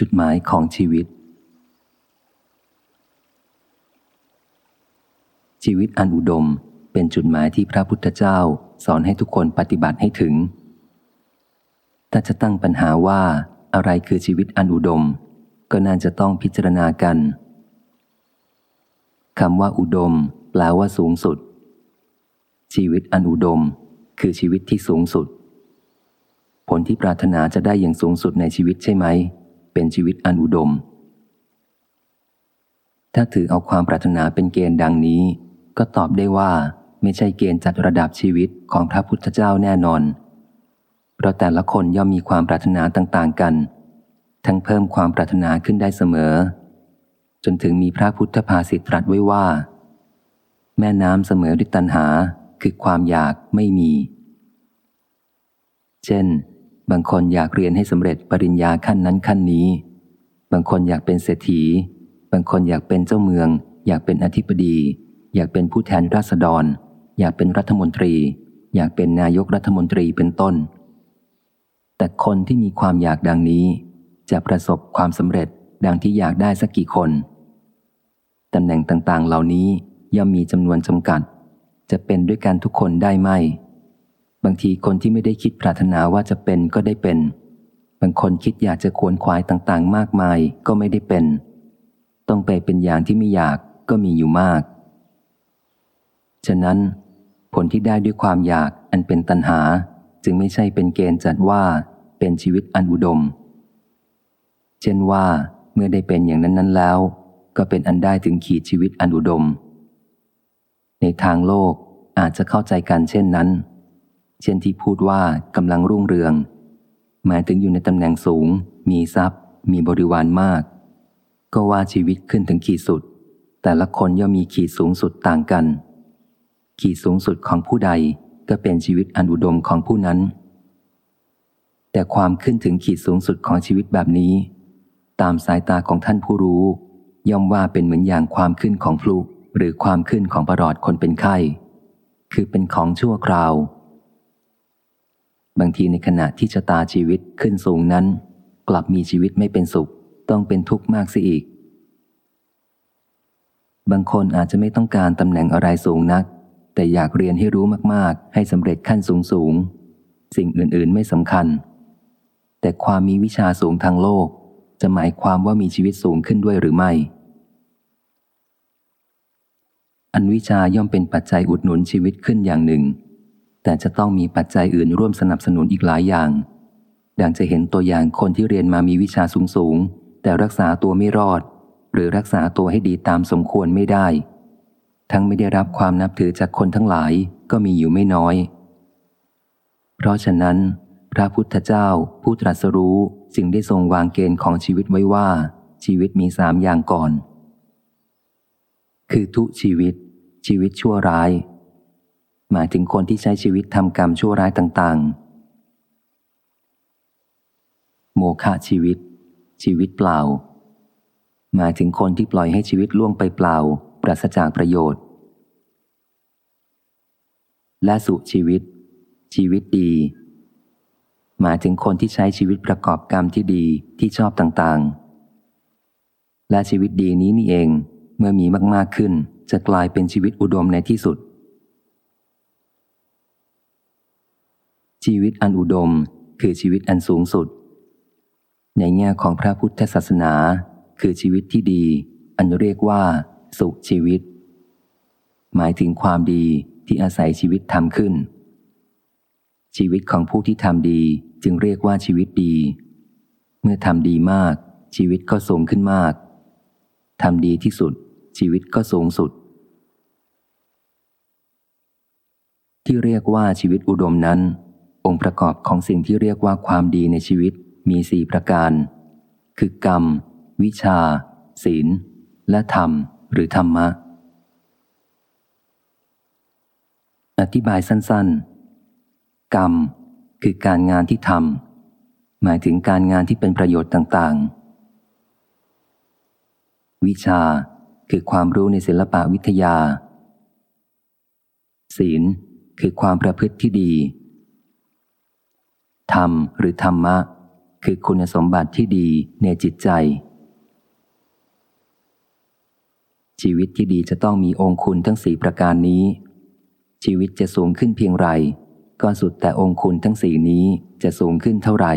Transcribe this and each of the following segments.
จุดหมายของชีวิต ชีวิตอันอุดมเป็นจุดหมายที่พระพุทธเจ้าสอนให้ทุกคนปฏิบัติให้ถึง ถ้าจะตั้งปัญหาว่าอะไรคือชีวิตอันอุดม ก็น่าจะต้องพิจารณากันคำว่าอุดม แปลว่าสูงสุด ชีวิตอันอุดม คือชีวิตที่สูงสุด ผลที่ปรารถนาจะได้อย่างสูงสุดในชีวิตใช่ไหม เป็นชีวิตอันอุดม ถ้าถือเอาความปรารถนาเป็นเกณฑ์ดังนี้ ก็ตอบได้ว่าไม่ใช่เกณฑ์จัดระดับชีวิตของพระพุทธเจ้าแน่นอน เพราะแต่ละคนย่อมมีความปรารถนาต่างๆกัน ทั้งเพิ่มความปรารถนาขึ้นได้เสมอ จนถึงมีพระพุทธภาษิตตรัสไว้ว่า แม่น้ำเสมอด้วยตัณหาคือความอยากไม่มี เช่น บางคนอยากเรียนให้สำเร็จปริญญาขั้นนั้นขั้นนี้ บางคนอยากเป็นเศรษฐี บางคนอยากเป็นเจ้าเมือง อยากเป็นอธิบดี อยากเป็นผู้แทนราษฎร อยากเป็นรัฐมนตรี อยากเป็นนายกรัฐมนตรีเป็นต้น แต่คนที่มีความอยากดังนี้ จะประสบความสำเร็จดังที่อยากได้สักกี่คนตำแหน่งต่างๆ เหล่านี้ย่อมมีจำนวนจำกัด จะเป็นด้วยกันทุกคนได้ไหม บางทีคนที่ไม่ได้คิดปรารถนาว่าจะเป็นก็ได้เป็น บางคนคิดอยากจะขวนขวายต่างๆ มากมายก็ไม่ได้เป็น ต้องไปเป็นอย่างที่ไม่อยากก็มีอยู่มาก ฉะนั้น ผลที่ได้ด้วยความอยากอันเป็นตัณหา จึงไม่ใช่เป็นเกณฑ์จัดว่าเป็นชีวิตอันอุดม เช่นว่าเมื่อได้เป็นอย่างนั้น ๆ แล้ว ก็เป็นอันได้ถึงขีดชีวิตอันอุดม ในทางโลกอาจจะเข้าใจกันเช่นนั้น เช่นที่พูดว่ากำลังรุ่งเรือง หมายถึงอยู่ในตำแหน่งสูง มีทรัพย์ มีบริวารมาก ก็ว่าชีวิตขึ้นถึงขีดสุด แต่ละคนย่อมมีขีดสูงสุดต่างกัน ขีดสูงสุดของผู้ใดก็เป็นชีวิตอันอุดมของผู้นั้น แต่ความขึ้นถึงขีดสูงสุดของชีวิตแบบนี้ ตามสายตาของท่านผู้รู้ ย่อมว่าเป็นเหมือนอย่างความขึ้นของพลุหรือความขึ้นของประหลอดคนเป็นไข้ คือเป็นของชั่วคราว บางทีในขณะที่ชะตาชีวิตขึ้นสูงนั้น กลับมีชีวิตไม่เป็นสุข ต้องเป็นทุกข์มากเสียอีก บางคนอาจจะไม่ต้องการตำแหน่งอะไรสูงนัก แต่อยากเรียนให้รู้มากๆ ให้สำเร็จขั้นสูงสูงสิ่งอื่นๆไม่สำคัญ แต่ความมีวิชาสูงทางโลก จะหมายความว่ามีชีวิตสูงขึ้นด้วยหรือไม่ อันวิชาย่อมเป็นปัจจัยอุดหนุนชีวิตขึ้นอย่างหนึ่ง แต่จะต้องมีปัจจัยอื่นร่วมสนับสนุนอีกหลายอย่าง ดังจะเห็นตัวอย่างคนที่เรียนมามีวิชาสูงสูงแต่รักษาตัวไม่รอด หรือรักษาตัวให้ดีตามสมควรไม่ได้ ทั้งไม่ได้รับความนับถือจากคนทั้งหลายก็มีอยู่ไม่น้อย เพราะฉะนั้น พระพุทธเจ้าผู้ตรัสรู้จึงได้ทรงวางเกณฑ์ของชีวิตไว้ว่า ชีวิตมีสามอย่างก่อน คือทุชีวิต ชีวิตชั่วร้าย หมายถึงคนที่ใช้ชีวิตทำกรรมชั่วร้ายต่าง ๆ โมฆะชีวิต ชีวิตเปล่า หมายถึงคนที่ปล่อยให้ชีวิตล่วงไปเปล่า ปราศจากประโยชน์ และสุชีวิต ชีวิตดี หมายถึงคนที่ใช้ชีวิตประกอบกรรมที่ดีที่ชอบต่างๆ และชีวิตดีนี้นี่เองเมื่อมีมากๆขึ้น จะกลายเป็นชีวิตอุดมในที่สุด ชีวิตอันอุดมคือชีวิตอันสูงสุด ในแง่ของพระพุทธศาสนา คือชีวิตที่ดี อันเรียกว่า สุขชีวิต หมายถึงความดีที่อาศัยชีวิตทำขึ้น ชีวิตของผู้ที่ทำดีจึงเรียกว่าชีวิตดี เมื่อทำดีมาก ชีวิตก็สูงขึ้นมากทำดีที่สุด ชีวิตก็สูงสุด ที่เรียกว่าชีวิตอุดมนั้น องค์ประกอบของสิ่งที่เรียกว่าความดีในชีวิตมีสี่ประการ คือกรรม วิชา ศีล และธรรม หรือธรรมะ อธิบายสั้นๆ กรรม คือการงานที่ทำหมายถึงการงานที่เป็นประโยชน์ต่างๆ วิชาคือความรู้ในศิลปะวิทยา ศีลคือความประพฤติที่ดี ธรรมหรือธรรมะ คือคุณสมบัติที่ดีในจิตใจ ชีวิตที่ดีจะต้องมีองค์คุณทั้งสี่ประการนี้ ชีวิตจะสูงขึ้นเพียงไร ก็สุดแต่องค์คุณทั้งสี่นี้จะสูงขึ้นเท่าไหร่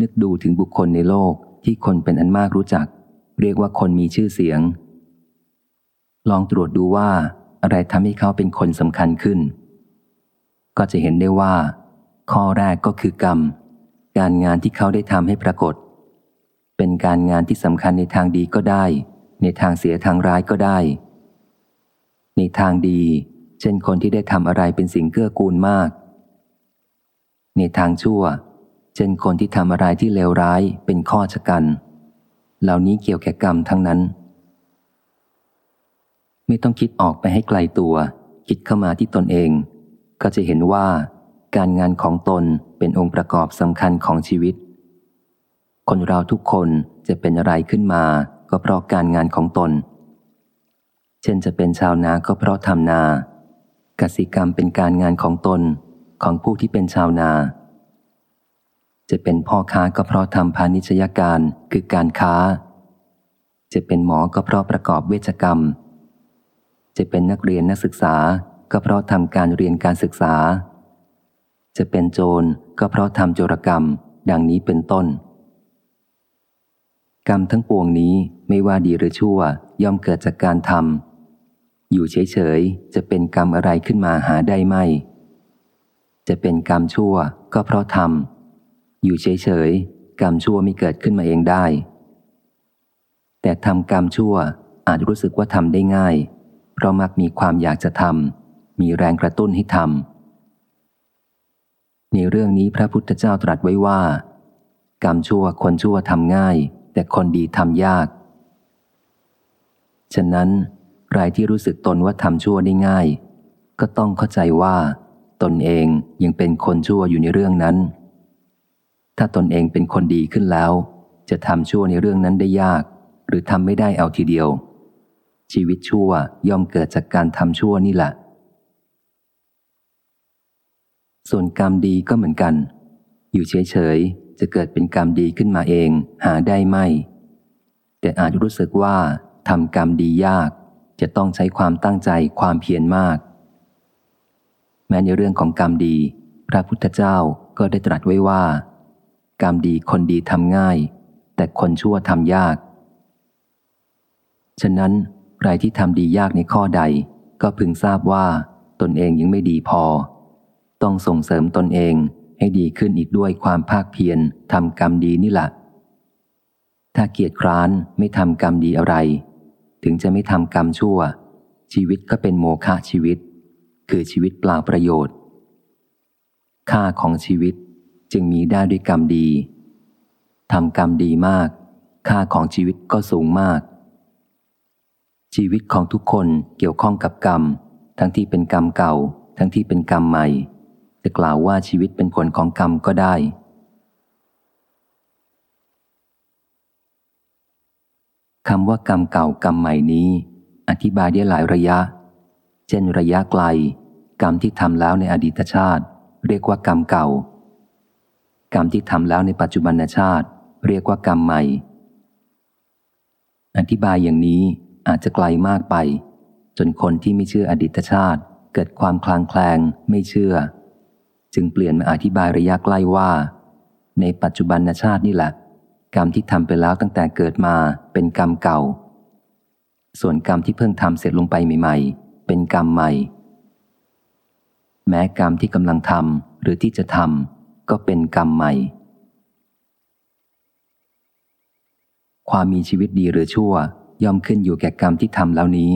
นึกดูถึงบุคคลในโลกที่คนเป็นอันมากรู้จัก เรียกว่าคนมีชื่อเสียง ลองตรวจดูว่าอะไรทำให้เขาเป็นคนสำคัญขึ้น ก็จะเห็นได้ว่า ข้อแรกก็คือกรรม การงานที่เขาได้ทำให้ปรากฏ เป็นการงานที่สำคัญในทางดีก็ได้ ในทางเสียทางร้ายก็ได้ ในทางดี เช่นคนที่ได้ทำอะไรเป็นสิ่งเกื้อกูลมาก ในทางชั่ว เช่นคนที่ทำอะไรที่เลวร้ายเป็นข้อชะกัน เหล่านี้เกี่ยวแก่กรรมทั้งนั้น ไม่ต้องคิดออกไปให้ไกลตัว คิดเข้ามาที่ตนเอง ก็จะเห็นว่า การงานของตนเป็นองค์ประกอบสำคัญของชีวิต คนเราทุกคนจะเป็นอะไรขึ้นมา ก็เพราะการงานของตน เช่นจะเป็นชาวนาก็เพราะทำนากสิกรรมเป็นการงานของตนของผู้ที่เป็นชาวนา จะเป็นพ่อค้าก็เพราะทำพาณิชยการคือการค้า จะเป็นหมอก็เพราะประกอบเวชกรรม จะเป็นนักเรียนนักศึกษา ก็เพราะทำการเรียนการศึกษา จะเป็นโจรก็เพราะทำโจรกรรม ดังนี้เป็นต้น กรรมทั้งปวงนี้ไม่ว่าดีหรือชั่วย่อมเกิดจากการทำอยู่เฉยๆจะเป็นกรรมอะไรขึ้นมาหาได้ไม่ จะเป็นกรรมชั่วก็เพราะทำอยู่เฉยๆกรรมชั่วไม่เกิดขึ้นมาเองได้ แต่ทำกรรมชั่วอาจรู้สึกว่าทำได้ง่าย เพราะมักมีความอยากจะทำ มีแรงกระตุ้นให้ทำในเรื่องนี้พระพุทธเจ้าตรัสไว้ว่า กรรมชั่วคนชั่วทำง่าย แต่คนดีทำยาก ฉะนั้นใครที่รู้สึกตนว่าทำชั่วได้ง่าย ก็ต้องเข้าใจว่า ตนเองยังเป็นคนชั่วอยู่ในเรื่องนั้น ถ้าตนเองเป็นคนดีขึ้นแล้ว จะทำชั่วในเรื่องนั้นได้ยาก หรือทำไม่ได้เอาทีเดียวชีวิตชั่วย่อมเกิดจากการทำชั่วนี่แหละ ส่วนกรรมดีก็เหมือนกัน อยู่เฉยๆ จะเกิดเป็นกรรมดีขึ้นมาเอง หาได้ไม่ แต่อาจรู้สึกว่าทำกรรมดียาก จะต้องใช้ความตั้งใจความเพียรมาก แม้ในเรื่องของกรรมดี พระพุทธเจ้าก็ได้ตรัสไว้ว่า กรรมดีคนดีทำง่าย แต่คนชั่วทำยาก ฉะนั้นใครที่ทำดียากในข้อใด ก็พึงทราบว่าตนเองยังไม่ดีพอ ต้องส่งเสริมตนเองให้ดีขึ้นอีกด้วยความภาคเพียรทำกรรมดีนี่แหละถ้าเกียจคร้านไม่ทำกรรมดีอะไร ถึงจะไม่ทำกรรมชั่ว ชีวิตก็เป็นโมฆะชีวิต คือชีวิตเปล่าประโยชน์ ค่าของชีวิตจึงมีได้ด้วยกรรมดีทำกรรมดีมาก ค่าของชีวิตก็สูงมาก ชีวิตของทุกคนเกี่ยวข้องกับกรรม ทั้งที่เป็นกรรมเก่า ทั้งที่เป็นกรรมใหม่ จะกล่าวว่าชีวิตเป็นผลของกรรมก็ได้ คำว่ากรรมเก่ากรรมใหม่นี้ อธิบายได้หลายระยะ เช่นระยะไกล กรรมที่ทำแล้วในอดีตชาติ เรียกว่ากรรมเก่า กรรมที่ทำแล้วในปัจจุบันชาติ เรียกว่ากรรมใหม่ อธิบายอย่างนี้อาจจะไกลมากไป จนคนที่ไม่เชื่ออดีตชาติเกิดความคลางแคลงไม่เชื่อ จึงเปลี่ยนมาอธิบายระยะใกล้ว่า ในปัจจุบันชาตินี่แหละ กรรมที่ทำไปแล้วตั้งแต่เกิดมาเป็นกรรมเก่า ส่วนกรรมที่เพิ่งทำเสร็จลงไปใหม่ ๆ เป็นกรรมใหม่ แม้กรรมที่กำลังทำหรือที่จะทำก็เป็นกรรมใหม่ ความมีชีวิตดีหรือชั่วย่อมขึ้นอยู่แก่กรรมที่ทำแล้วนี้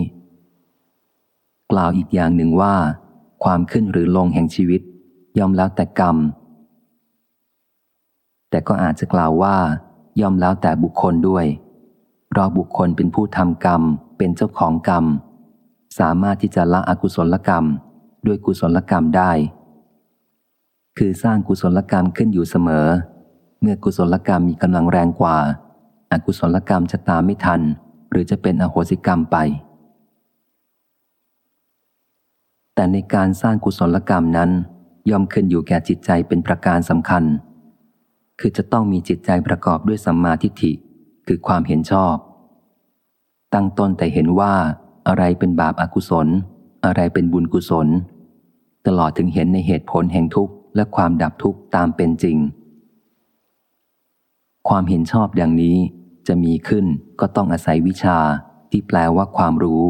กล่าวอีกอย่างหนึ่งว่า ความขึ้นหรือลงแห่งชีวิต ย่อมแล้วแต่กรรม แต่ก็อาจจะกล่าวว่า ย่อมแล้วแต่บุคคลด้วย เพราะบุคคลเป็นผู้ทำกรรม เป็นเจ้าของกรรม สามารถที่จะละอกุศลกรรม ด้วยกุศลกรรมได้ คือสร้างกุศลกรรมขึ้นอยู่เสมอ เมื่อกุศลกรรมมีกำลังแรงกว่า อากุศลกรรมจะตามไม่ทัน หรือจะเป็นอโหสิกรรมไปแต่ในการสร้างกุศลกรรมนั้น ย่อมขึ้นอยู่แก่จิตใจเป็นประการสำคัญ คือจะต้องมีจิตใจประกอบด้วยสัมมาทิฏฐิ คือความเห็นชอบ ตั้งต้นแต่เห็นว่าอะไรเป็นบาปอากุศล อะไรเป็นบุญกุศล ตลอดถึงเห็นในเหตุผลแห่งทุกข์และความดับทุกข์ตามเป็นจริง ความเห็นชอบดังนี้จะมีขึ้นก็ต้องอาศัยวิชาที่แปลว่าความรู้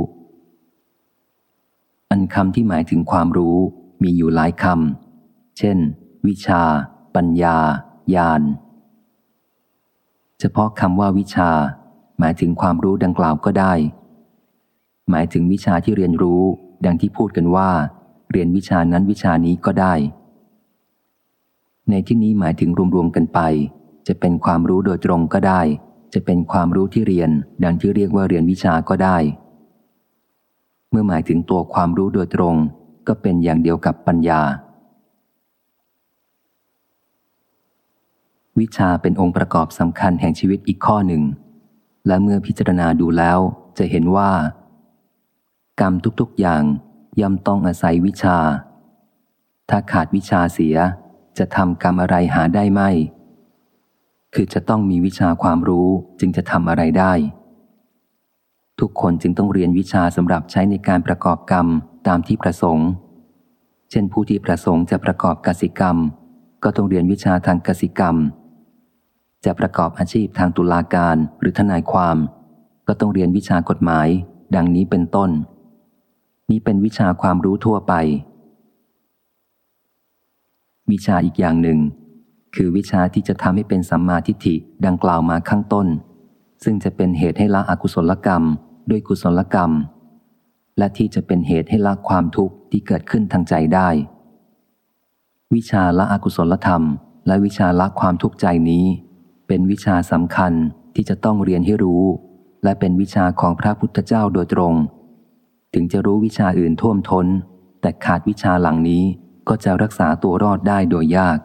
อันคำที่หมายถึงความรู้ มีอยู่หลายคำ เช่น วิชา ปัญญา ญาณ เฉพาะคำว่าวิชา หมายถึงความรู้ดังกล่าวก็ได้ หมายถึงวิชาที่เรียนรู้ ดังที่พูดกันว่า เรียนวิชานั้นวิชานี้ก็ได้ ในที่นี้หมายถึงรวมๆกันไป จะเป็นความรู้โดยตรงก็ได้ จะเป็นความรู้ที่เรียน ดังที่เรียกว่าเรียนวิชาก็ได้เมื่อหมายถึงตัวความรู้โดยตรง ก็เป็นอย่างเดียวกับปัญญา วิชาเป็นองค์ประกอบสำคัญแห่งชีวิตอีกข้อหนึ่ง และเมื่อพิจารณาดูแล้วจะเห็นว่า กรรมทุกๆอย่างย่อมต้องอาศัยวิชา ถ้าขาดวิชาเสียจะทำกรรมอะไรหาได้ไม่ คือจะต้องมีวิชาความรู้จึงจะทำอะไรได้ ทุกคนจึงต้องเรียนวิชาสำหรับใช้ในการประกอบกรรม ตามที่ประสงค์ เช่นผู้ที่ประสงค์จะประกอบกสิกรรม ก็ต้องเรียนวิชาทางกสิกรรม จะประกอบอาชีพทางตุลาการหรือทนายความ ก็ต้องเรียนวิชากฎหมาย ดังนี้เป็นต้น นี้เป็นวิชาความรู้ทั่วไป วิชาอีกอย่างหนึ่ง คือวิชาที่จะทำให้เป็นสัมมาทิฏฐิดังกล่าวมาข้างต้น ซึ่งจะเป็นเหตุให้ละอกุศลกรรม ด้วยกุศลกรรม และที่จะเป็นเหตุให้ละความทุกข์ที่เกิดขึ้นทางใจได้ วิชาละอกุศลธรรม และวิชาละความทุกข์ใจนี้ เป็นวิชาสำคัญที่จะต้องเรียนให้รู้ และเป็นวิชาของพระพุทธเจ้าโดยตรง ถึงจะรู้วิชาอื่นท่วมทน้น แต่ขาดวิชาหลังนี้ก็จะรักษาตัวรอดได้โดยยาก